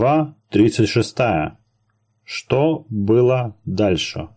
Глава 36. Что было дальше?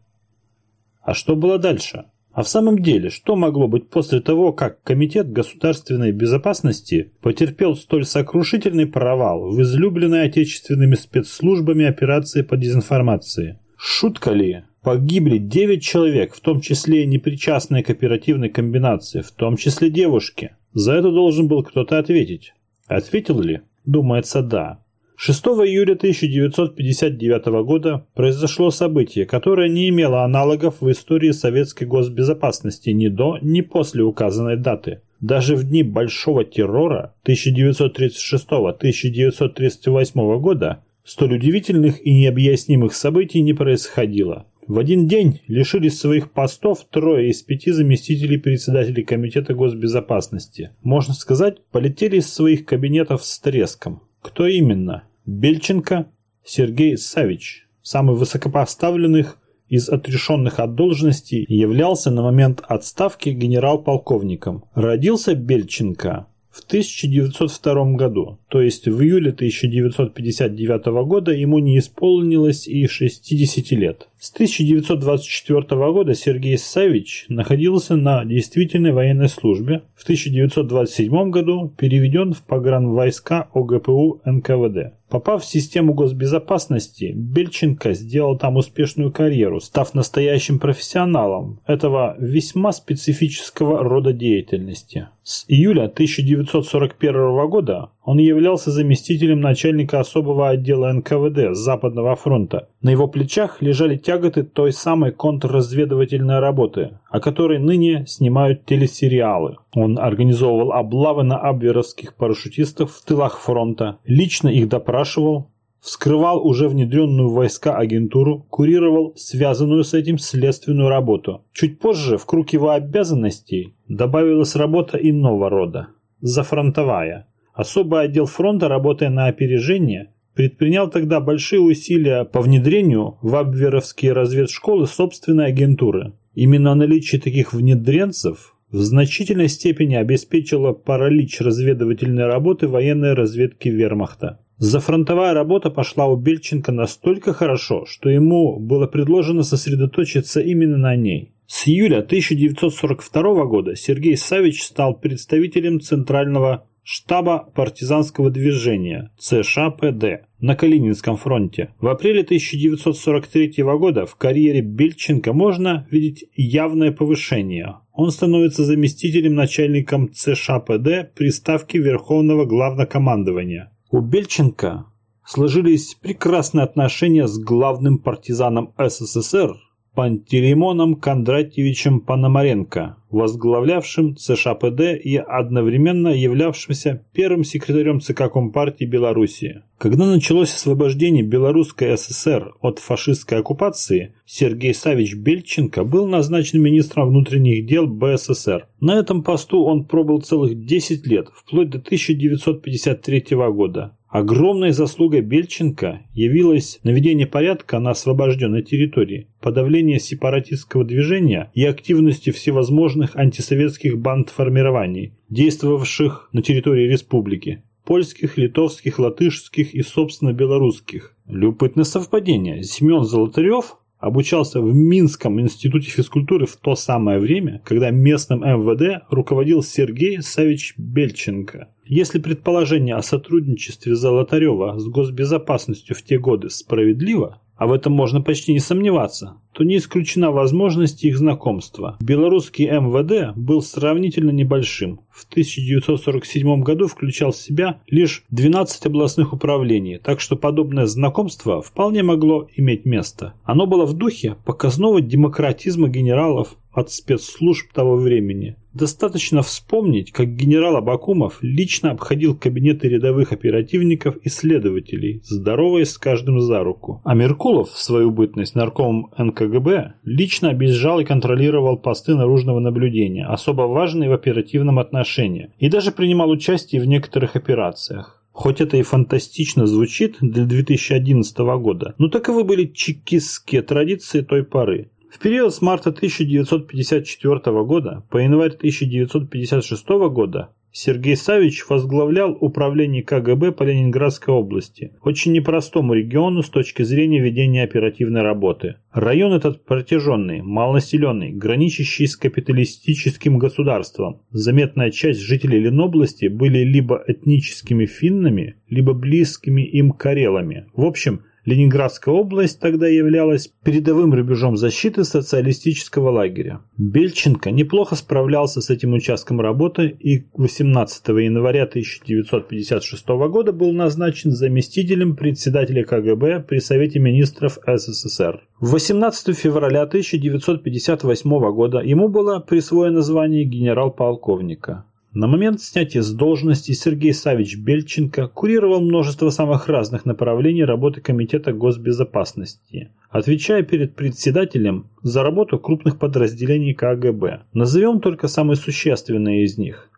А что было дальше? А в самом деле, что могло быть после того, как Комитет государственной безопасности потерпел столь сокрушительный провал в излюбленной отечественными спецслужбами операции по дезинформации? Шутка ли? Погибли 9 человек, в том числе непричастные к оперативной комбинации, в том числе девушки. За это должен был кто-то ответить. Ответил ли? Думается, да. 6 июля 1959 года произошло событие, которое не имело аналогов в истории советской госбезопасности ни до, ни после указанной даты. Даже в дни Большого террора 1936-1938 года столь удивительных и необъяснимых событий не происходило. В один день лишились своих постов трое из пяти заместителей председателей Комитета госбезопасности. Можно сказать, полетели из своих кабинетов с треском. Кто именно? Бельченко Сергей Савич, самый высокопоставленных из отрешенных от должности, являлся на момент отставки генерал-полковником. Родился Бельченко в 1902 году, то есть в июле 1959 года ему не исполнилось и 60 лет. С 1924 года Сергей Савич находился на действительной военной службе. В 1927 году переведен в погранвойска ОГПУ НКВД. Попав в систему госбезопасности, Бельченко сделал там успешную карьеру, став настоящим профессионалом этого весьма специфического рода деятельности. С июля 1941 года он являлся заместителем начальника особого отдела НКВД Западного фронта. На его плечах лежали тяготы той самой контрразведывательной работы, о которой ныне снимают телесериалы. Он организовывал облавы на абверовских парашютистов в тылах фронта, лично их допрашивал, вскрывал уже внедренную в войска агентуру, курировал связанную с этим следственную работу. Чуть позже в круг его обязанностей добавилась работа иного рода – зафронтовая – Особый отдел фронта, работая на опережение, предпринял тогда большие усилия по внедрению в абверовские разведшколы собственной агентуры. Именно наличие таких внедренцев в значительной степени обеспечило паралич разведывательной работы военной разведки вермахта. Зафронтовая работа пошла у Бельченко настолько хорошо, что ему было предложено сосредоточиться именно на ней. С июля 1942 года Сергей Савич стал представителем Центрального штаба партизанского движения ЦШПД на Калининском фронте. В апреле 1943 года в карьере Бельченко можно видеть явное повышение. Он становится заместителем начальником ЦШПД при ставке Верховного Главнокомандования. У Бельченко сложились прекрасные отношения с главным партизаном СССР Пантелеймоном Кондратьевичем Пономаренко, возглавлявшим ЦШПД и одновременно являвшимся первым секретарем ЦК Компартии Белоруссии. Когда началось освобождение Белорусской ССР от фашистской оккупации, Сергей Савич Бельченко был назначен министром внутренних дел БССР. На этом посту он пробыл целых 10 лет, вплоть до 1953 года. Огромной заслугой Бельченко явилось наведение порядка на освобожденной территории, подавление сепаратистского движения и активности всевозможных антисоветских банд-формирований, действовавших на территории республики польских, литовских, латышских и, собственно, белорусских. Любопытное совпадение. Семен Золотарев обучался в Минском институте физкультуры в то самое время, когда местным МВД руководил Сергей Савич Бельченко. Если предположение о сотрудничестве Золотарева с госбезопасностью в те годы справедливо, а в этом можно почти не сомневаться, то не исключена возможность их знакомства. Белорусский МВД был сравнительно небольшим. В 1947 году включал в себя лишь 12 областных управлений, так что подобное знакомство вполне могло иметь место. Оно было в духе показного демократизма генералов от спецслужб того времени. Достаточно вспомнить, как генерал Абакумов лично обходил кабинеты рядовых оперативников и следователей, здороваясь с каждым за руку. А Меркулов, в свою бытность наркомом НКГБ, лично объезжал и контролировал посты наружного наблюдения, особо важные в оперативном отношении, и даже принимал участие в некоторых операциях. Хоть это и фантастично звучит для 2011 года, но таковы были чекистские традиции той поры. В период с марта 1954 года по январь 1956 года Сергей Савич возглавлял управление КГБ по Ленинградской области, очень непростому региону с точки зрения ведения оперативной работы. Район этот протяженный, малонаселенный, граничащий с капиталистическим государством. Заметная часть жителей Ленобласти были либо этническими финнами, либо близкими им карелами. В общем, Ленинградская область тогда являлась передовым рубежом защиты социалистического лагеря. Бельченко неплохо справлялся с этим участком работы и 18 января 1956 года был назначен заместителем председателя КГБ при Совете министров СССР. 18 февраля 1958 года ему было присвоено звание генерал-полковника. На момент снятия с должности Сергей Савич Бельченко курировал множество самых разных направлений работы Комитета госбезопасности, отвечая перед председателем за работу крупных подразделений КГБ. Назовем только самые существенные из них.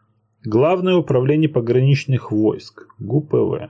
Главное управление пограничных войск, ГУПВ,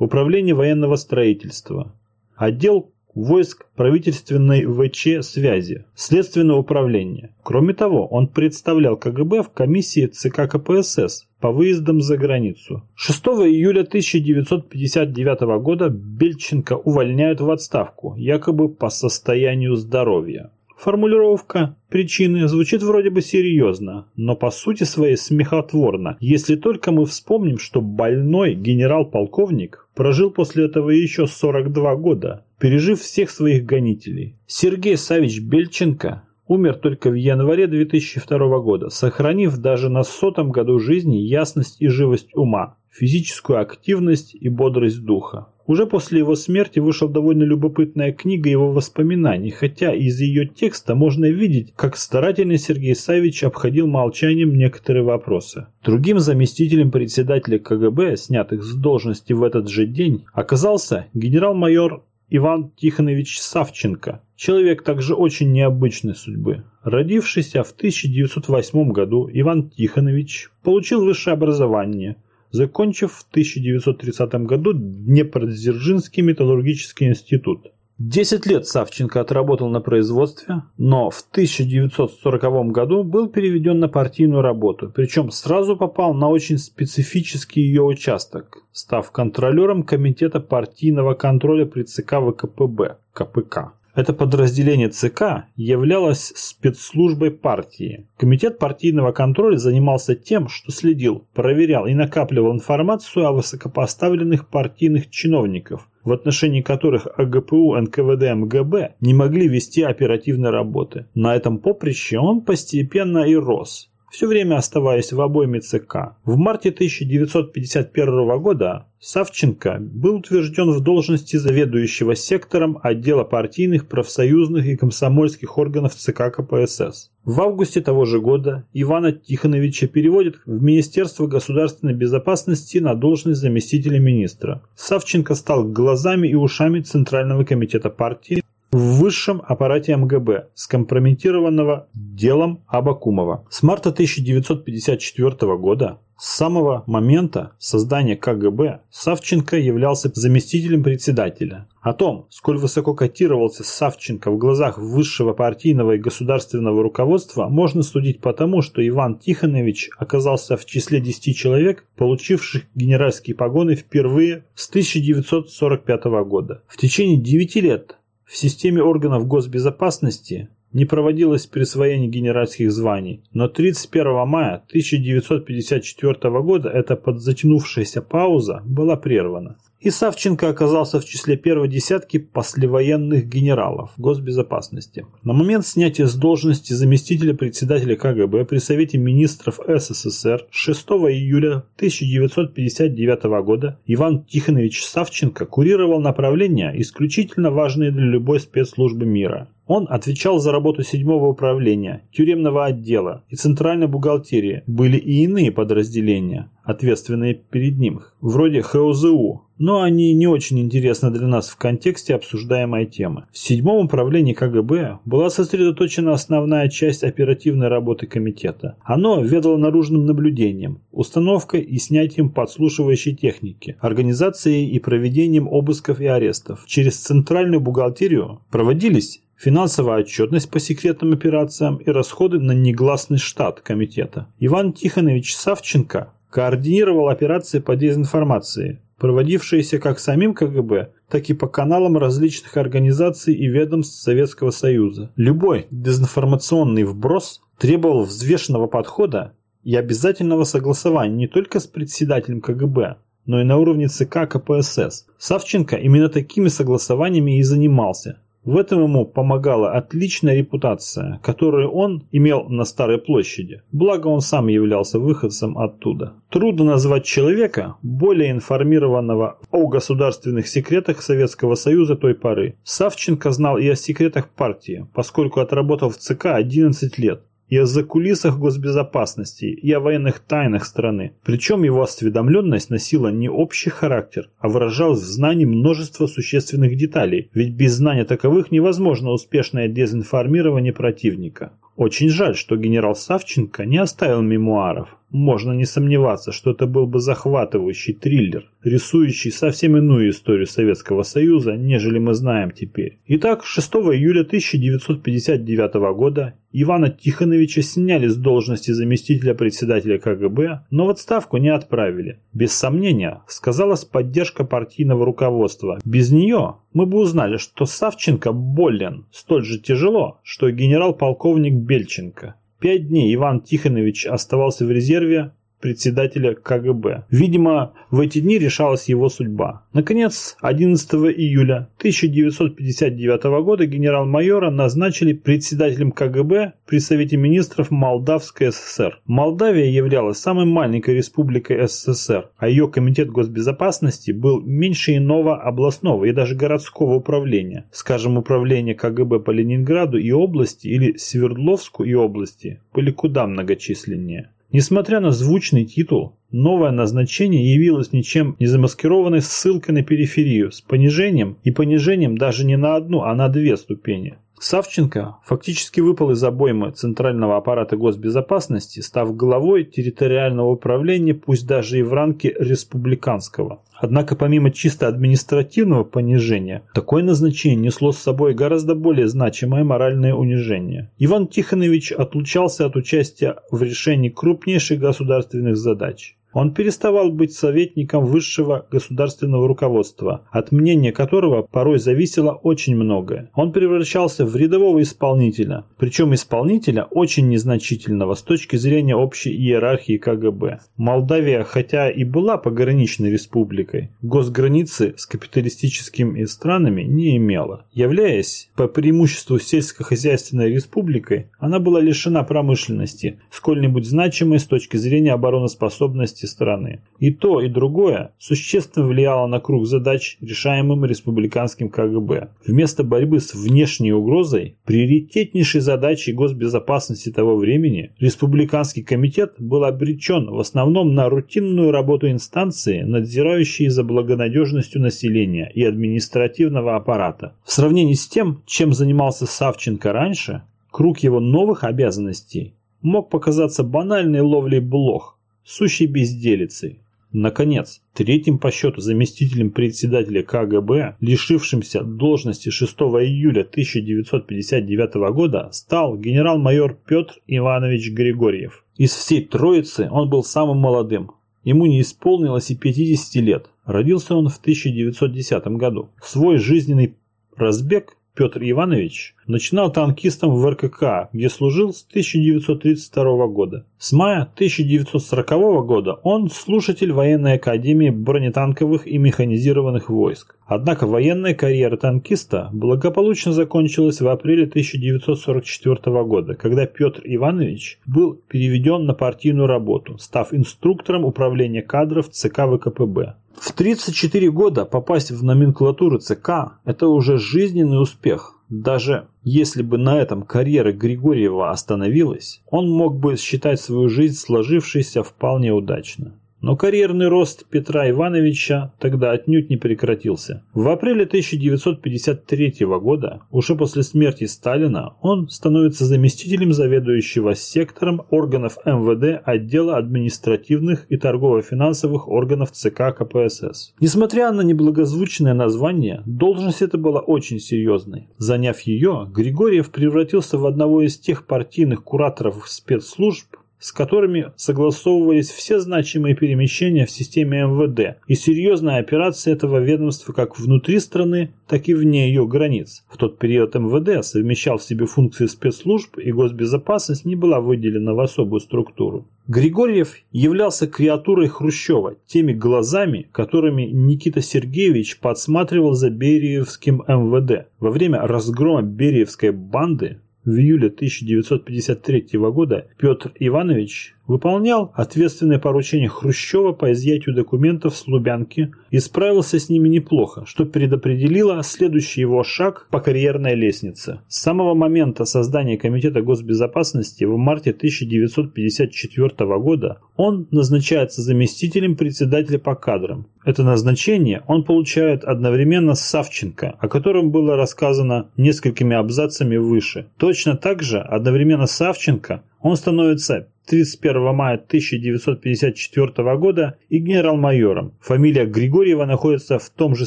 Управление военного строительства, отдел войск правительственной ВЧ связи, следственного управления. Кроме того, он представлял КГБ в комиссии ЦК КПСС по выездам за границу. 6 июля 1959 года Бельченко увольняют в отставку, якобы по состоянию здоровья. Формулировка причины звучит вроде бы серьезно, но по сути своей смехотворно, если только мы вспомним, что больной генерал-полковник прожил после этого еще 42 года, пережив всех своих гонителей. Сергей Савич Бельченко умер только в январе 2002 года, сохранив даже на сотом году жизни ясность и живость ума, физическую активность и бодрость духа. Уже после его смерти вышла довольно любопытная книга его воспоминаний, хотя из ее текста можно видеть, как старательно Сергей Савич обходил молчанием некоторые вопросы. Другим заместителем председателя КГБ, снятых с должности в этот же день, оказался генерал-майор Иван Тихонович Савченко, человек также очень необычной судьбы. Родившийся в 1908 году, Иван Тихонович получил высшее образование – закончив в 1930 году Днепродзержинский металлургический институт. Десять лет Савченко отработал на производстве, но в 1940 году был переведен на партийную работу, причем сразу попал на очень специфический ее участок, став контролером Комитета партийного контроля при ЦК ВКПБ, КПК. Это подразделение ЦК являлось спецслужбой партии. Комитет партийного контроля занимался тем, что следил, проверял и накапливал информацию о высокопоставленных партийных чиновников, в отношении которых АГПУ, НКВД, МГБ не могли вести оперативной работы. На этом поприще он постепенно и рос все время оставаясь в обойме ЦК. В марте 1951 года Савченко был утвержден в должности заведующего сектором отдела партийных, профсоюзных и комсомольских органов ЦК КПСС. В августе того же года Ивана Тихоновича переводят в Министерство государственной безопасности на должность заместителя министра. Савченко стал глазами и ушами Центрального комитета партии, в высшем аппарате МГБ, скомпрометированного делом Абакумова. С марта 1954 года, с самого момента создания КГБ, Савченко являлся заместителем председателя. О том, сколь высоко котировался Савченко в глазах высшего партийного и государственного руководства, можно судить по тому, что Иван Тихонович оказался в числе 10 человек, получивших генеральские погоны впервые с 1945 года. В течение 9 лет в системе органов госбезопасности не проводилось присвоение генеральских званий, но 31 мая 1954 года эта подзатянувшаяся пауза была прервана. И Савченко оказался в числе первой десятки послевоенных генералов госбезопасности. На момент снятия с должности заместителя председателя КГБ при Совете министров СССР 6 июля 1959 года Иван Тихонович Савченко курировал направления, исключительно важные для любой спецслужбы мира. Он отвечал за работу седьмого управления, тюремного отдела и центральной бухгалтерии. Были и иные подразделения, ответственные перед ним, вроде ХОЗУ, но они не очень интересны для нас в контексте обсуждаемой темы. В седьмом управлении КГБ была сосредоточена основная часть оперативной работы комитета. Оно ведало наружным наблюдением, установкой и снятием подслушивающей техники, организацией и проведением обысков и арестов. Через центральную бухгалтерию проводились финансовая отчетность по секретным операциям и расходы на негласный штат комитета. Иван Тихонович Савченко координировал операции по дезинформации, проводившиеся как самим КГБ, так и по каналам различных организаций и ведомств Советского Союза. Любой дезинформационный вброс требовал взвешенного подхода и обязательного согласования не только с председателем КГБ, но и на уровне ЦК КПСС. Савченко именно такими согласованиями и занимался. В этом ему помогала отличная репутация, которую он имел на Старой площади. Благо он сам являлся выходцем оттуда. Трудно назвать человека, более информированного о государственных секретах Советского Союза той поры. Савченко знал и о секретах партии, поскольку отработал в ЦК 11 лет и о закулисах госбезопасности, и о военных тайнах страны. Причем его осведомленность носила не общий характер, а выражалась в знании множества существенных деталей, ведь без знания таковых невозможно успешное дезинформирование противника. Очень жаль, что генерал Савченко не оставил мемуаров. Можно не сомневаться, что это был бы захватывающий триллер, рисующий совсем иную историю Советского Союза, нежели мы знаем теперь. Итак, 6 июля 1959 года Ивана Тихоновича сняли с должности заместителя председателя КГБ, но в отставку не отправили. Без сомнения, сказалась поддержка партийного руководства. Без нее мы бы узнали, что Савченко болен столь же тяжело, что и генерал-полковник Бельченко. Пять дней Иван Тихонович оставался в резерве председателя КГБ. Видимо, в эти дни решалась его судьба. Наконец, 11 июля 1959 года генерал-майора назначили председателем КГБ при Совете министров Молдавской ССР. Молдавия являлась самой маленькой республикой СССР, а ее комитет госбезопасности был меньше иного областного и даже городского управления. Скажем, управление КГБ по Ленинграду и области или Свердловску и области были куда многочисленнее. Несмотря на звучный титул, новое назначение явилось ничем не замаскированной ссылкой на периферию с понижением и понижением даже не на одну, а на две ступени. Савченко фактически выпал из обоймы Центрального аппарата госбезопасности, став главой территориального управления, пусть даже и в ранге республиканского. Однако помимо чисто административного понижения, такое назначение несло с собой гораздо более значимое моральное унижение. Иван Тихонович отлучался от участия в решении крупнейших государственных задач. Он переставал быть советником высшего государственного руководства, от мнения которого порой зависело очень многое. Он превращался в рядового исполнителя, причем исполнителя очень незначительного с точки зрения общей иерархии КГБ. Молдавия, хотя и была пограничной республикой, госграницы с капиталистическими странами не имела. Являясь по преимуществу сельскохозяйственной республикой, она была лишена промышленности, сколь-нибудь значимой с точки зрения обороноспособности власти страны. И то, и другое существенно влияло на круг задач, решаемым республиканским КГБ. Вместо борьбы с внешней угрозой, приоритетнейшей задачей госбезопасности того времени, республиканский комитет был обречен в основном на рутинную работу инстанции, надзирающей за благонадежностью населения и административного аппарата. В сравнении с тем, чем занимался Савченко раньше, круг его новых обязанностей мог показаться банальной ловлей блох, сущей безделицей. Наконец, третьим по счету заместителем председателя КГБ, лишившимся должности 6 июля 1959 года, стал генерал-майор Петр Иванович Григорьев. Из всей троицы он был самым молодым. Ему не исполнилось и 50 лет. Родился он в 1910 году. Свой жизненный разбег Петр Иванович начинал танкистом в РКК, где служил с 1932 года. С мая 1940 года он слушатель военной академии бронетанковых и механизированных войск. Однако военная карьера танкиста благополучно закончилась в апреле 1944 года, когда Петр Иванович был переведен на партийную работу, став инструктором управления кадров ЦК ВКПБ. В 34 года попасть в номенклатуру ЦК – это уже жизненный успех. Даже если бы на этом карьера Григорьева остановилась, он мог бы считать свою жизнь сложившейся вполне удачно. Но карьерный рост Петра Ивановича тогда отнюдь не прекратился. В апреле 1953 года, уже после смерти Сталина, он становится заместителем заведующего сектором органов МВД отдела административных и торгово-финансовых органов ЦК КПСС. Несмотря на неблагозвучное название, должность эта была очень серьезной. Заняв ее, Григорьев превратился в одного из тех партийных кураторов спецслужб, с которыми согласовывались все значимые перемещения в системе МВД и серьезная операция этого ведомства как внутри страны, так и вне ее границ. В тот период МВД совмещал в себе функции спецслужб и госбезопасность не была выделена в особую структуру. Григорьев являлся креатурой Хрущева, теми глазами, которыми Никита Сергеевич подсматривал за Бериевским МВД. Во время разгрома Бериевской банды в июле 1953 года Петр Иванович выполнял ответственное поручение Хрущева по изъятию документов с Лубянки и справился с ними неплохо, что предопределило следующий его шаг по карьерной лестнице. С самого момента создания Комитета госбезопасности в марте 1954 года он назначается заместителем председателя по кадрам. Это назначение он получает одновременно с Савченко, о котором было рассказано несколькими абзацами выше. Точно так же одновременно с Савченко он становится 31 мая 1954 года и генерал-майором. Фамилия Григорьева находится в том же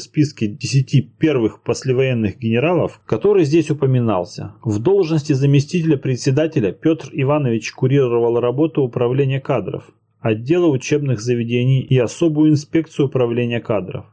списке 10 первых послевоенных генералов, который здесь упоминался. В должности заместителя председателя Петр Иванович курировал работу управления кадров, отдела учебных заведений и особую инспекцию управления кадров.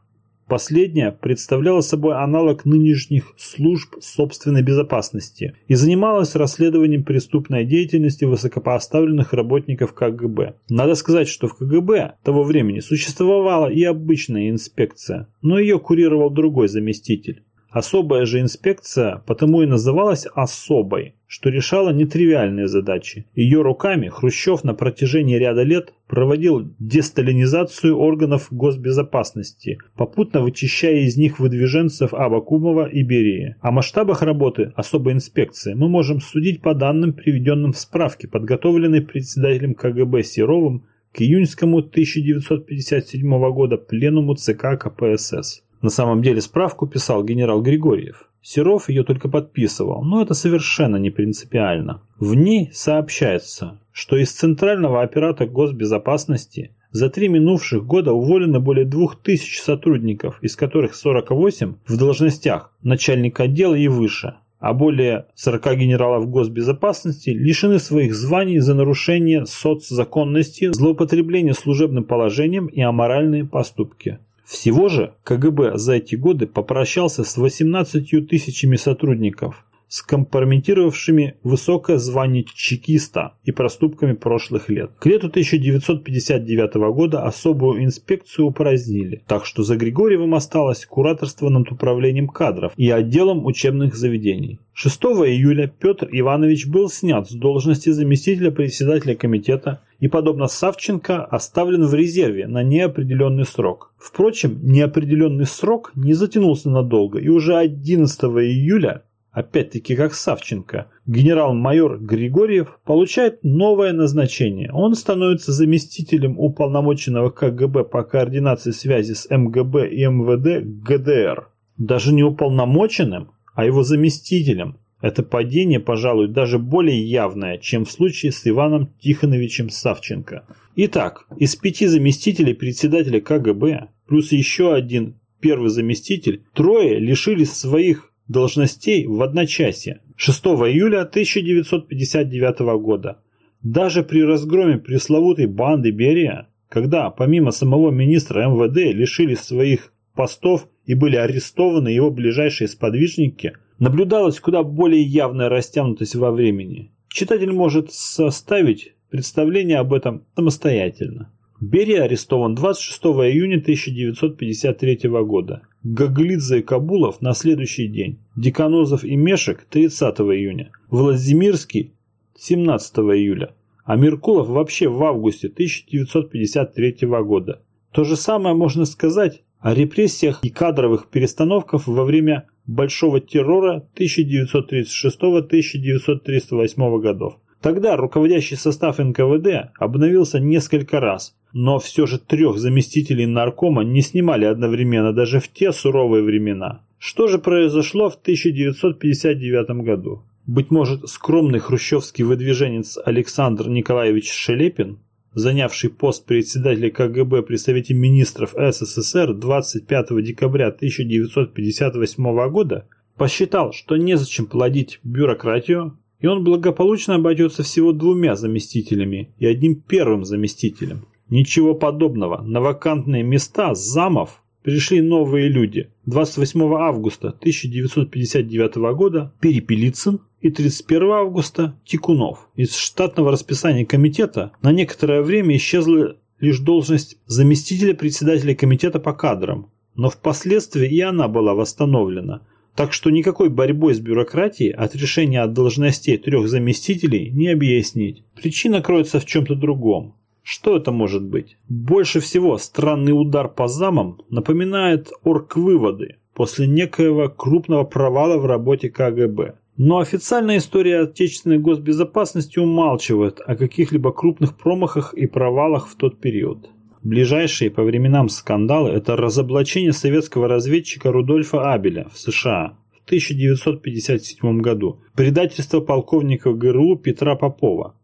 Последняя представляла собой аналог нынешних служб собственной безопасности и занималась расследованием преступной деятельности высокопоставленных работников КГБ. Надо сказать, что в КГБ того времени существовала и обычная инспекция, но ее курировал другой заместитель. Особая же инспекция потому и называлась «особой», что решала нетривиальные задачи. Ее руками Хрущев на протяжении ряда лет проводил десталинизацию органов госбезопасности, попутно вычищая из них выдвиженцев Абакумова и Берии. О масштабах работы особой инспекции мы можем судить по данным, приведенным в справке, подготовленной председателем КГБ Серовым к июньскому 1957 года пленуму ЦК КПСС. На самом деле справку писал генерал Григорьев. Серов ее только подписывал, но это совершенно не принципиально. В ней сообщается, что из Центрального аппарата госбезопасности за три минувших года уволены более 2000 сотрудников, из которых 48 в должностях начальника отдела и выше, а более 40 генералов госбезопасности лишены своих званий за нарушение соцзаконности, злоупотребление служебным положением и аморальные поступки. Всего же КГБ за эти годы попрощался с 18 тысячами сотрудников, скомпрометировавшими высокое звание чекиста и проступками прошлых лет. К лету 1959 года особую инспекцию упразднили, так что за Григорьевым осталось кураторство над управлением кадров и отделом учебных заведений. 6 июля Петр Иванович был снят с должности заместителя председателя комитета и, подобно Савченко, оставлен в резерве на неопределенный срок. Впрочем, неопределенный срок не затянулся надолго, и уже 11 июля опять-таки как Савченко, генерал-майор Григорьев получает новое назначение. Он становится заместителем уполномоченного КГБ по координации связи с МГБ и МВД ГДР. Даже не уполномоченным, а его заместителем. Это падение, пожалуй, даже более явное, чем в случае с Иваном Тихоновичем Савченко. Итак, из пяти заместителей председателя КГБ, плюс еще один первый заместитель, трое лишились своих должностей в одночасье 6 июля 1959 года. Даже при разгроме пресловутой банды Берия, когда помимо самого министра МВД лишились своих постов и были арестованы его ближайшие сподвижники, наблюдалась куда более явная растянутость во времени. Читатель может составить представление об этом самостоятельно. Берия арестован 26 июня 1953 года. Гаглидзе и Кабулов на следующий день. Деканозов и Мешек 30 июня. Владимирский 17 июля. А Меркулов вообще в августе 1953 года. То же самое можно сказать о репрессиях и кадровых перестановках во время Большого террора 1936-1938 годов. Тогда руководящий состав НКВД обновился несколько раз, но все же трех заместителей наркома не снимали одновременно даже в те суровые времена. Что же произошло в 1959 году? Быть может, скромный хрущевский выдвиженец Александр Николаевич Шелепин, занявший пост председателя КГБ при Совете министров СССР 25 декабря 1958 года, посчитал, что незачем плодить бюрократию, и он благополучно обойдется всего двумя заместителями и одним первым заместителем. Ничего подобного. На вакантные места замов пришли новые люди. 28 августа 1959 года Перепелицын и 31 августа Тикунов. Из штатного расписания комитета на некоторое время исчезла лишь должность заместителя председателя комитета по кадрам, но впоследствии и она была восстановлена. Так что никакой борьбой с бюрократией от решения от должностей трех заместителей не объяснить. Причина кроется в чем-то другом. Что это может быть? Больше всего странный удар по замам напоминает орг-выводы после некоего крупного провала в работе КГБ. Но официальная история отечественной госбезопасности умалчивает о каких-либо крупных промахах и провалах в тот период. Ближайшие по временам скандалы – это разоблачение советского разведчика Рудольфа Абеля в США в 1957 году, предательство полковника ГРУ Петра Попова,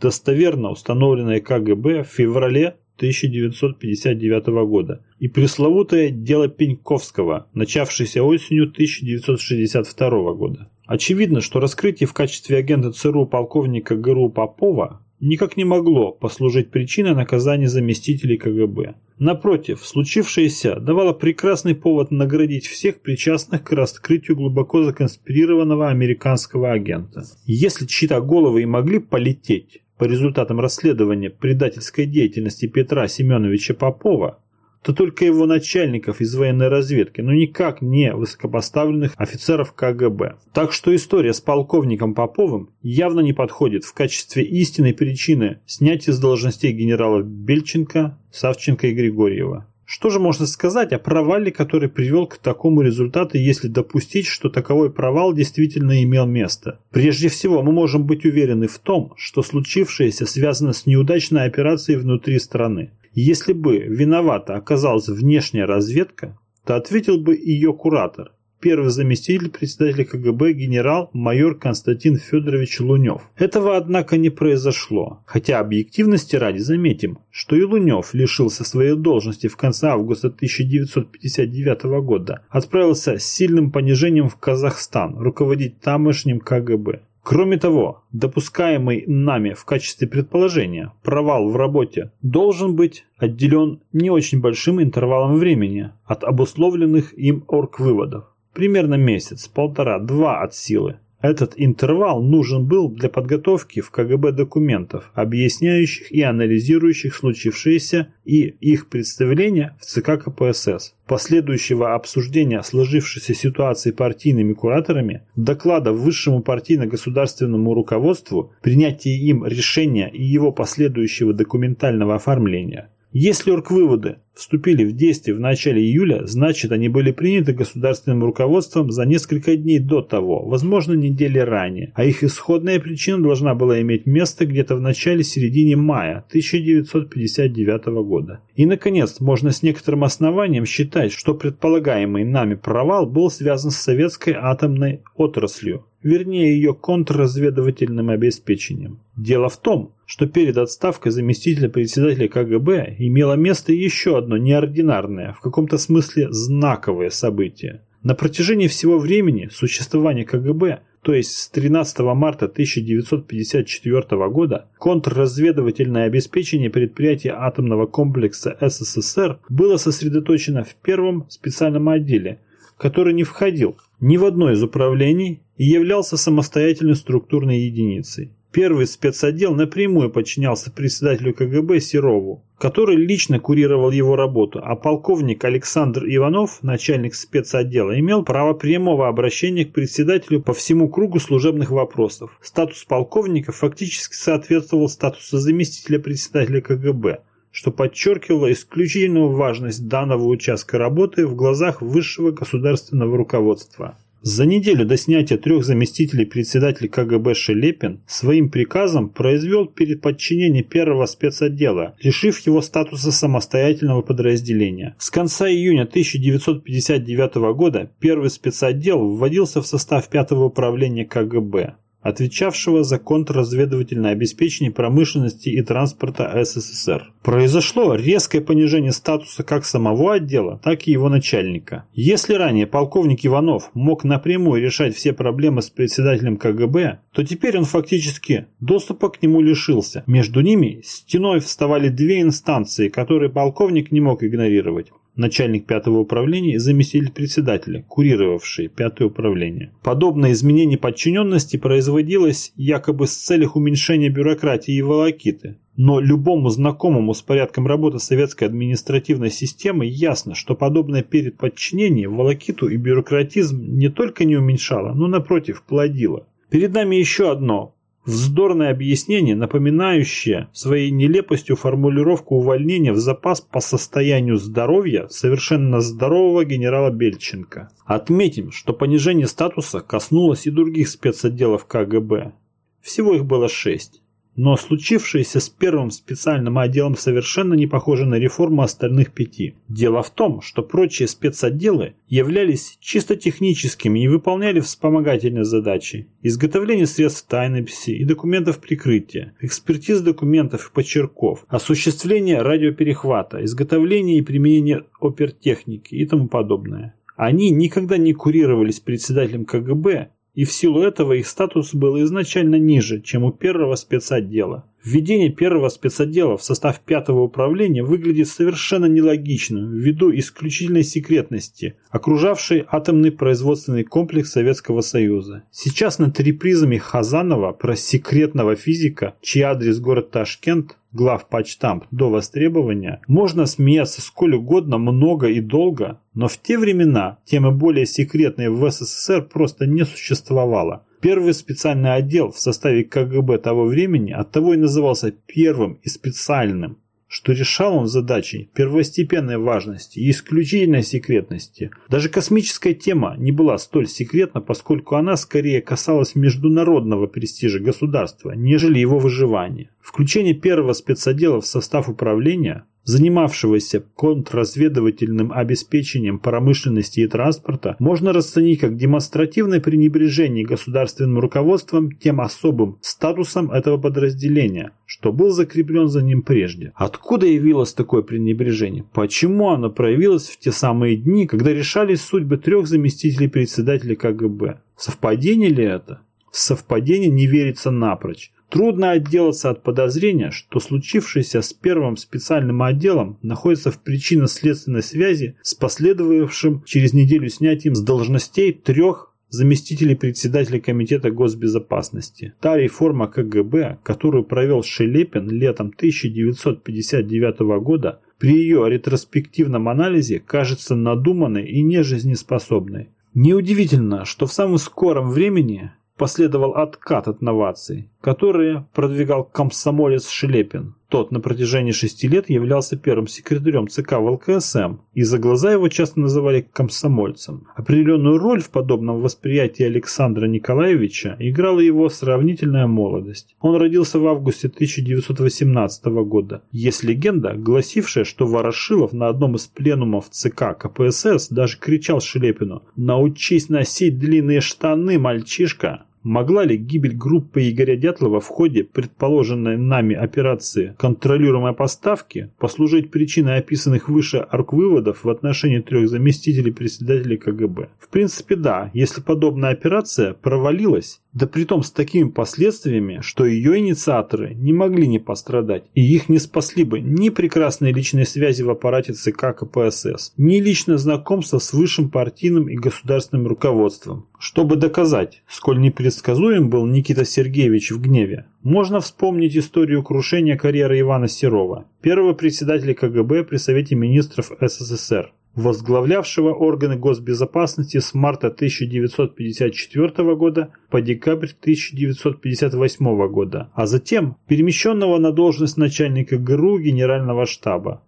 достоверно установленное КГБ в феврале 1959 года и пресловутое дело Пеньковского, начавшееся осенью 1962 года. Очевидно, что раскрытие в качестве агента ЦРУ полковника ГРУ Попова никак не могло послужить причиной наказания заместителей КГБ. Напротив, случившееся давало прекрасный повод наградить всех причастных к раскрытию глубоко законспирированного американского агента. Если чьи-то головы и могли полететь, по результатам расследования предательской деятельности Петра Семеновича Попова, то только его начальников из военной разведки, но никак не высокопоставленных офицеров КГБ. Так что история с полковником Поповым явно не подходит в качестве истинной причины снятия с должностей генералов Бельченко, Савченко и Григорьева. Что же можно сказать о провале, который привел к такому результату, если допустить, что таковой провал действительно имел место? Прежде всего, мы можем быть уверены в том, что случившееся связано с неудачной операцией внутри страны. Если бы виновата оказалась внешняя разведка, то ответил бы ее куратор, первый заместитель председателя КГБ генерал-майор Константин Федорович Лунев. Этого, однако, не произошло. Хотя объективности ради заметим, что и Лунев лишился своей должности в конце августа 1959 года, отправился с сильным понижением в Казахстан руководить тамошним КГБ. Кроме того, допускаемый нами в качестве предположения провал в работе должен быть отделен не очень большим интервалом времени от обусловленных им орг-выводов. Примерно месяц, полтора, два от силы. Этот интервал нужен был для подготовки в КГБ документов, объясняющих и анализирующих случившееся и их представления в ЦК КПСС, последующего обсуждения сложившейся ситуации партийными кураторами, доклада высшему партийно-государственному руководству, принятия им решения и его последующего документального оформления. Если оргвыводы вступили в действие в начале июля, значит они были приняты государственным руководством за несколько дней до того, возможно недели ранее, а их исходная причина должна была иметь место где-то в начале-середине мая 1959 года. И, наконец, можно с некоторым основанием считать, что предполагаемый нами провал был связан с советской атомной отраслью, вернее ее контрразведывательным обеспечением. Дело в том, что перед отставкой заместителя председателя КГБ имело место еще одно неординарное, в каком-то смысле знаковое событие. На протяжении всего времени существования КГБ, то есть с 13 марта 1954 года, контрразведывательное обеспечение предприятия атомного комплекса СССР было сосредоточено в первом специальном отделе, который не входил ни в одно из управлений и являлся самостоятельной структурной единицей. Первый спецотдел напрямую подчинялся председателю КГБ Серову, который лично курировал его работу, а полковник Александр Иванов, начальник спецотдела, имел право прямого обращения к председателю по всему кругу служебных вопросов. Статус полковника фактически соответствовал статусу заместителя председателя КГБ, что подчеркивало исключительную важность данного участка работы в глазах высшего государственного руководства. За неделю до снятия трех заместителей председателя КГБ Шелепин своим приказом произвел переподчинение первого спецотдела, лишив его статуса самостоятельного подразделения. С конца июня 1959 года первый спецотдел вводился в состав пятого управления КГБ. Отвечавшего за контрразведывательное обеспечение промышленности и транспорта СССР. Произошло резкое понижение статуса как самого отдела, так и его начальника. Если ранее полковник Иванов мог напрямую решать все проблемы с председателем КГБ, то теперь он фактически доступа к нему лишился. Между ними стеной вставали две инстанции, которые полковник не мог игнорировать начальник пятого управления и заместитель председателя, курировавший пятое управление. Подобное изменение подчиненности производилось якобы с целью уменьшения бюрократии и волокиты. Но любому знакомому с порядком работы советской административной системы ясно, что подобное передподчинение волокиту и бюрократизм не только не уменьшало, но напротив плодило. Перед нами еще одно Вздорное объяснение, напоминающее своей нелепостью формулировку увольнения в запас по состоянию здоровья совершенно здорового генерала Бельченко. Отметим, что понижение статуса коснулось и других спецотделов КГБ. Всего их было шесть. Но случившееся с первым специальным отделом совершенно не похоже на реформу остальных пяти. Дело в том, что прочие спецотделы являлись чисто техническими и выполняли вспомогательные задачи. Изготовление средств тайнописи и документов прикрытия, экспертиз документов и почерков, осуществление радиоперехвата, изготовление и применение опертехники и тому подобное. Они никогда не курировались председателем КГБ и в силу этого их статус был изначально ниже, чем у первого спецотдела. Введение первого спецотдела в состав пятого управления выглядит совершенно нелогичным ввиду исключительной секретности, окружавшей атомный производственный комплекс Советского Союза. Сейчас над репризами Хазанова про секретного физика, чей адрес город Ташкент, глав почтамп до востребования, можно смеяться сколь угодно, много и долго, но в те времена темы более секретные в СССР просто не существовало. Первый специальный отдел в составе КГБ того времени оттого и назывался первым и специальным, что решал он задачи первостепенной важности и исключительной секретности. Даже космическая тема не была столь секретна, поскольку она скорее касалась международного престижа государства, нежели его выживания. Включение первого спецотдела в состав управления занимавшегося контрразведывательным обеспечением промышленности и транспорта, можно расценить как демонстративное пренебрежение государственным руководством тем особым статусом этого подразделения, что был закреплен за ним прежде. Откуда явилось такое пренебрежение? Почему оно проявилось в те самые дни, когда решались судьбы трех заместителей председателя КГБ? Совпадение ли это? Совпадение не верится напрочь. Трудно отделаться от подозрения, что случившееся с первым специальным отделом находится в причинно-следственной связи с последовавшим через неделю снятием с должностей трех заместителей председателя Комитета госбезопасности. Та реформа КГБ, которую провел Шелепин летом 1959 года, при ее ретроспективном анализе кажется надуманной и нежизнеспособной. Неудивительно, что в самом скором времени последовал откат от новаций, которые продвигал комсомолец Шелепин. Тот на протяжении шести лет являлся первым секретарем ЦК ВЛКСМ, и за глаза его часто называли комсомольцем. Определенную роль в подобном восприятии Александра Николаевича играла его сравнительная молодость. Он родился в августе 1918 года. Есть легенда, гласившая, что Ворошилов на одном из пленумов ЦК КПСС даже кричал Шелепину «Научись носить длинные штаны, мальчишка!» Могла ли гибель группы Игоря Дятлова в ходе предположенной нами операции контролируемой поставки послужить причиной описанных выше арквыводов в отношении трех заместителей председателей КГБ? В принципе, да, если подобная операция провалилась, да притом с такими последствиями, что ее инициаторы не могли не пострадать, и их не спасли бы ни прекрасные личные связи в аппарате ЦК КПСС, ни личное знакомство с высшим партийным и государственным руководством. Чтобы доказать, сколь непредсказуем был Никита Сергеевич в гневе, можно вспомнить историю крушения карьеры Ивана Серова, первого председателя КГБ при Совете министров СССР возглавлявшего органы госбезопасности с марта 1954 года по декабрь 1958 года, а затем перемещенного на должность начальника ГРУ Генерального штаба.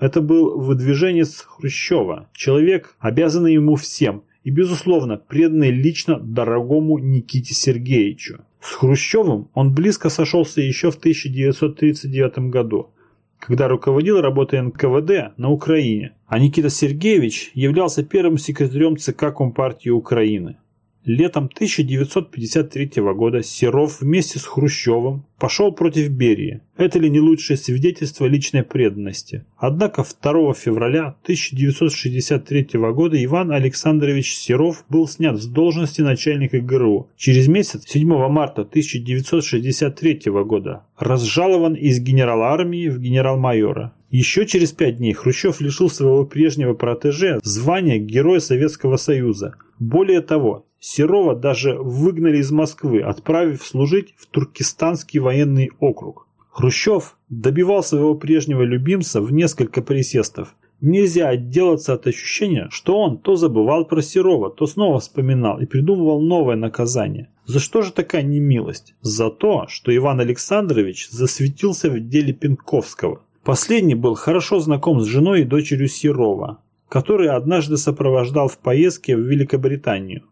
Это был выдвиженец Хрущева, человек, обязанный ему всем и, безусловно, преданный лично дорогому Никите Сергеевичу. С Хрущевым он близко сошелся еще в 1939 году, когда руководил работой НКВД на Украине, а Никита Сергеевич являлся первым секретарем ЦК Компартии Украины. Летом 1953 года Серов вместе с Хрущевым пошел против Берии. Это ли не лучшее свидетельство личной преданности? Однако 2 февраля 1963 года Иван Александрович Серов был снят с должности начальника ГРУ. Через месяц, 7 марта 1963 года, разжалован из генерала армии в генерал-майора. Еще через пять дней Хрущев лишил своего прежнего протеже звания Героя Советского Союза. Более того, Серова даже выгнали из Москвы, отправив служить в Туркестанский военный округ. Хрущев добивал своего прежнего любимца в несколько присестов. Нельзя отделаться от ощущения, что он то забывал про Серова, то снова вспоминал и придумывал новое наказание. За что же такая немилость? За то, что Иван Александрович засветился в деле Пенковского. Последний был хорошо знаком с женой и дочерью Серова, который однажды сопровождал в поездке в Великобританию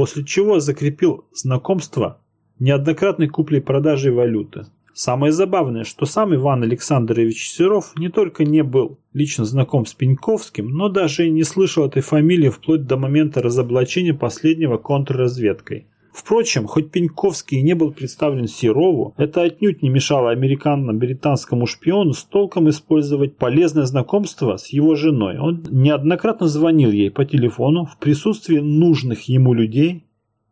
после чего закрепил знакомство неоднократной куплей-продажей валюты. Самое забавное, что сам Иван Александрович Серов не только не был лично знаком с Пеньковским, но даже и не слышал этой фамилии вплоть до момента разоблачения последнего контрразведкой. Впрочем, хоть Пеньковский не был представлен Серову, это отнюдь не мешало американо-британскому шпиону с толком использовать полезное знакомство с его женой. Он неоднократно звонил ей по телефону в присутствии нужных ему людей,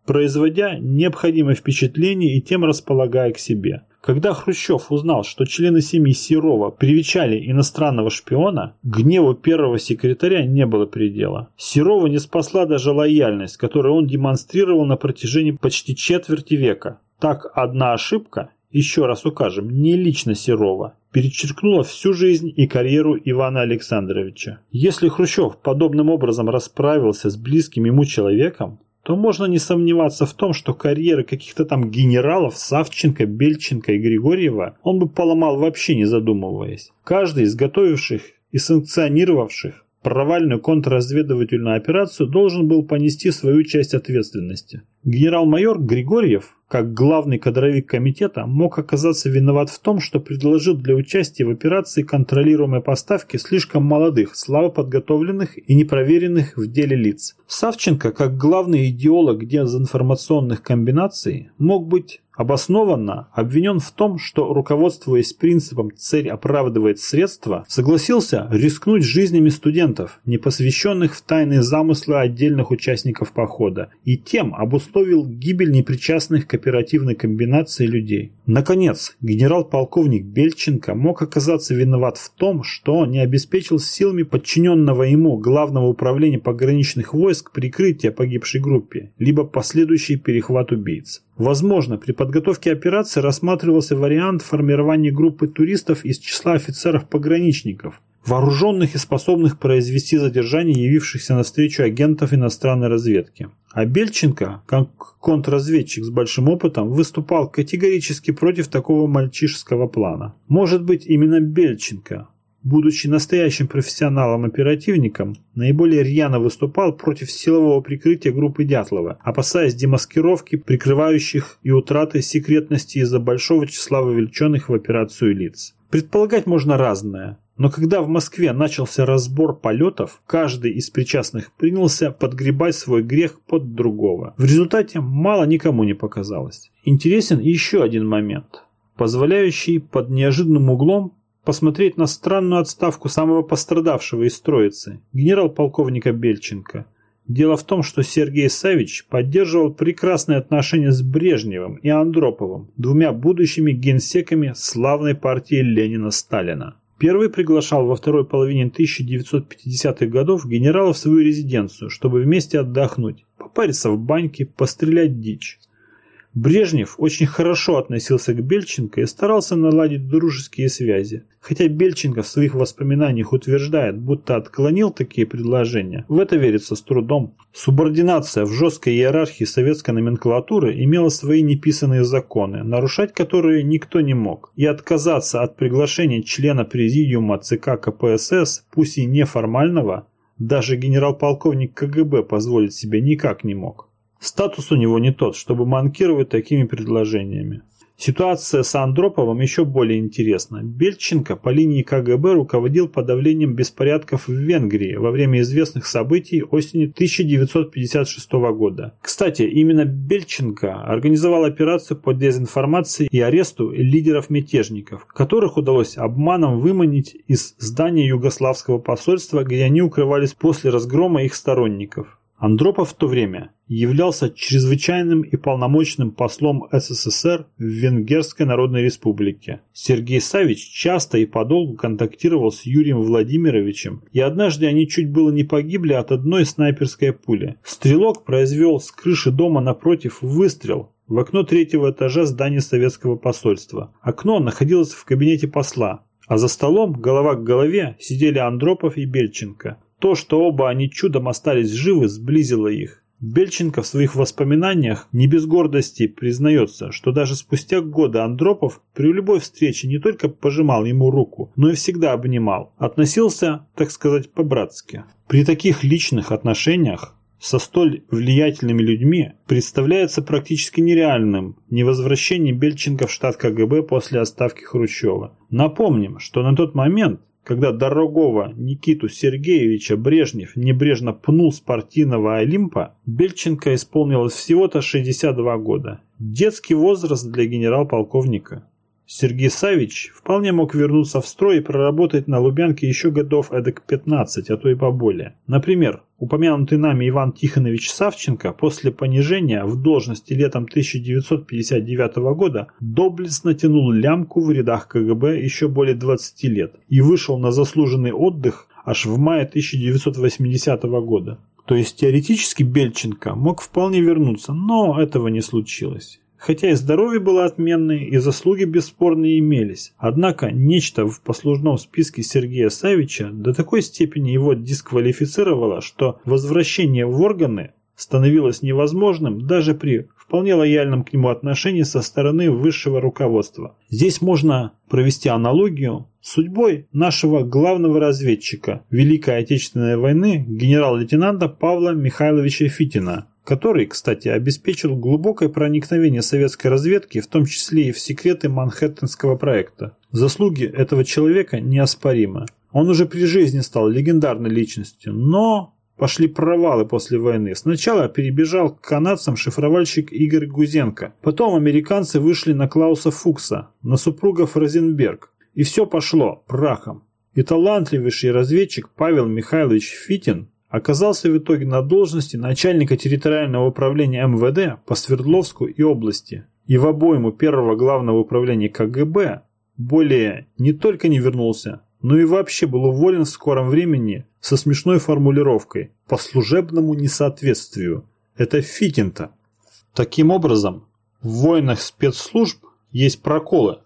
производя необходимое впечатление и тем располагая к себе. Когда Хрущев узнал, что члены семьи Серова привечали иностранного шпиона, гневу первого секретаря не было предела. Серова не спасла даже лояльность, которую он демонстрировал на протяжении почти четверти века. Так одна ошибка, еще раз укажем, не лично Серова, перечеркнула всю жизнь и карьеру Ивана Александровича. Если Хрущев подобным образом расправился с близким ему человеком, то можно не сомневаться в том, что карьеры каких-то там генералов Савченко, Бельченко и Григорьева он бы поломал вообще не задумываясь. Каждый из готовивших и санкционировавших провальную контрразведывательную операцию должен был понести свою часть ответственности. Генерал-майор Григорьев, как главный кадровик комитета, мог оказаться виноват в том, что предложил для участия в операции контролируемой поставки слишком молодых, слабо подготовленных и непроверенных в деле лиц. Савченко, как главный идеолог дезинформационных комбинаций, мог быть обоснованно обвинен в том, что, руководствуясь принципом «цель оправдывает средства», согласился рискнуть жизнями студентов, не посвященных в тайные замыслы отдельных участников похода, и тем обусловил гибель непричастных к оперативной комбинации людей. Наконец, генерал-полковник Бельченко мог оказаться виноват в том, что не обеспечил силами подчиненного ему Главного управления пограничных войск прикрытия погибшей группе, либо последующий перехват убийц. Возможно, при подготовке операции рассматривался вариант формирования группы туристов из числа офицеров-пограничников, вооруженных и способных произвести задержание явившихся навстречу агентов иностранной разведки. А Бельченко, как контрразведчик с большим опытом, выступал категорически против такого мальчишеского плана. Может быть, именно Бельченко будучи настоящим профессионалом-оперативником, наиболее рьяно выступал против силового прикрытия группы Дятлова, опасаясь демаскировки, прикрывающих и утраты секретности из-за большого числа вовлеченных в операцию лиц. Предполагать можно разное, но когда в Москве начался разбор полетов, каждый из причастных принялся подгребать свой грех под другого. В результате мало никому не показалось. Интересен еще один момент, позволяющий под неожиданным углом посмотреть на странную отставку самого пострадавшего из троицы, генерал-полковника Бельченко. Дело в том, что Сергей Савич поддерживал прекрасные отношения с Брежневым и Андроповым, двумя будущими генсеками славной партии Ленина-Сталина. Первый приглашал во второй половине 1950-х годов генерала в свою резиденцию, чтобы вместе отдохнуть, попариться в баньке, пострелять дичь. Брежнев очень хорошо относился к Бельченко и старался наладить дружеские связи. Хотя Бельченко в своих воспоминаниях утверждает, будто отклонил такие предложения, в это верится с трудом. Субординация в жесткой иерархии советской номенклатуры имела свои неписанные законы, нарушать которые никто не мог. И отказаться от приглашения члена президиума ЦК КПСС, пусть и неформального, даже генерал-полковник КГБ позволить себе никак не мог. Статус у него не тот, чтобы манкировать такими предложениями. Ситуация с Андроповым еще более интересна. Бельченко по линии КГБ руководил подавлением беспорядков в Венгрии во время известных событий осени 1956 года. Кстати, именно Бельченко организовал операцию по дезинформации и аресту лидеров мятежников, которых удалось обманом выманить из здания югославского посольства, где они укрывались после разгрома их сторонников. Андропов в то время являлся чрезвычайным и полномочным послом СССР в Венгерской Народной Республике. Сергей Савич часто и подолгу контактировал с Юрием Владимировичем, и однажды они чуть было не погибли от одной снайперской пули. Стрелок произвел с крыши дома напротив выстрел в окно третьего этажа здания советского посольства. Окно находилось в кабинете посла, а за столом, голова к голове, сидели Андропов и Бельченко. То, что оба они чудом остались живы, сблизило их. Бельченко в своих воспоминаниях не без гордости признается, что даже спустя годы Андропов при любой встрече не только пожимал ему руку, но и всегда обнимал, относился, так сказать, по-братски. При таких личных отношениях со столь влиятельными людьми представляется практически нереальным невозвращение Бельченко в штат КГБ после отставки Хрущева. Напомним, что на тот момент когда дорогого Никиту Сергеевича Брежнев небрежно пнул с партийного Олимпа, Бельченко исполнилось всего-то 62 года. Детский возраст для генерал-полковника. Сергей Савич вполне мог вернуться в строй и проработать на Лубянке еще годов эдак 15, а то и поболее. Например, упомянутый нами Иван Тихонович Савченко после понижения в должности летом 1959 года доблестно тянул лямку в рядах КГБ еще более 20 лет и вышел на заслуженный отдых аж в мае 1980 года. То есть теоретически Бельченко мог вполне вернуться, но этого не случилось. Хотя и здоровье было отменное, и заслуги бесспорные имелись. Однако нечто в послужном списке Сергея Савича до такой степени его дисквалифицировало, что возвращение в органы становилось невозможным даже при вполне лояльном к нему отношении со стороны высшего руководства. Здесь можно провести аналогию с судьбой нашего главного разведчика Великой Отечественной войны генерал-лейтенанта Павла Михайловича Фитина, который, кстати, обеспечил глубокое проникновение советской разведки, в том числе и в секреты Манхэттенского проекта. Заслуги этого человека неоспоримы. Он уже при жизни стал легендарной личностью, но пошли провалы после войны. Сначала перебежал к канадцам шифровальщик Игорь Гузенко. Потом американцы вышли на Клауса Фукса, на супругов Розенберг. И все пошло прахом. И талантливейший разведчик Павел Михайлович Фитин оказался в итоге на должности начальника территориального управления МВД по Свердловску и области. И в обойму первого главного управления КГБ более не только не вернулся, но и вообще был уволен в скором времени со смешной формулировкой «по служебному несоответствию». Это Фитин-то. Таким образом, в войнах спецслужб есть проколы,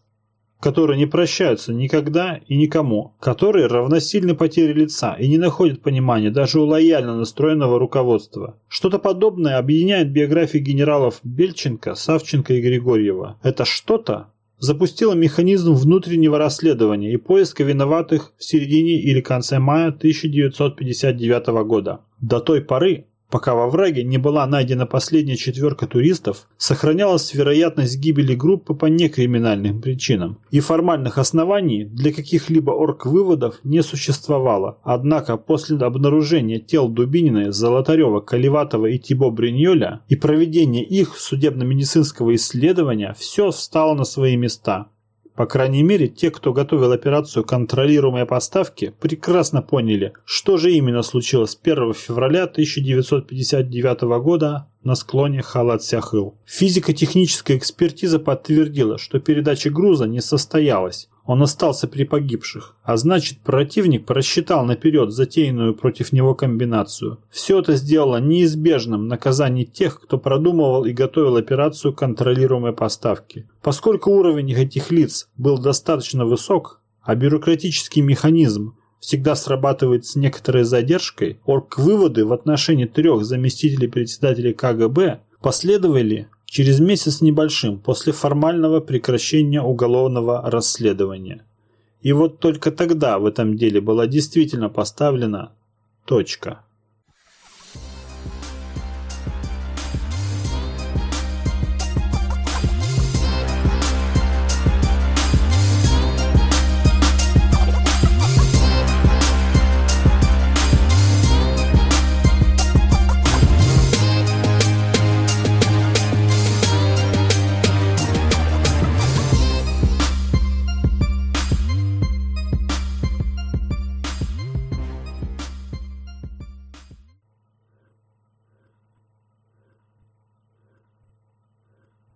которые не прощаются никогда и никому, которые равносильны потере лица и не находят понимания даже у лояльно настроенного руководства. Что-то подобное объединяет биографии генералов Бельченко, Савченко и Григорьева. Это что-то запустило механизм внутреннего расследования и поиска виноватых в середине или конце мая 1959 года. До той поры Пока во враге не была найдена последняя четверка туристов, сохранялась вероятность гибели группы по некриминальным причинам, и формальных оснований для каких-либо орг-выводов не существовало. Однако после обнаружения тел Дубинина, Золотарева, Каливатова и Тибо Бриньоля и проведения их судебно-медицинского исследования все встало на свои места. По крайней мере, те, кто готовил операцию контролируемой поставки, прекрасно поняли, что же именно случилось 1 февраля 1959 года на склоне Халат-Сяхыл. Физико-техническая экспертиза подтвердила, что передача груза не состоялась, он остался при погибших, а значит противник просчитал наперед затеянную против него комбинацию. Все это сделало неизбежным наказание тех, кто продумывал и готовил операцию контролируемой поставки. Поскольку уровень этих лиц был достаточно высок, а бюрократический механизм всегда срабатывает с некоторой задержкой, орг-выводы в отношении трех заместителей председателей КГБ последовали через месяц небольшим после формального прекращения уголовного расследования. И вот только тогда в этом деле была действительно поставлена точка.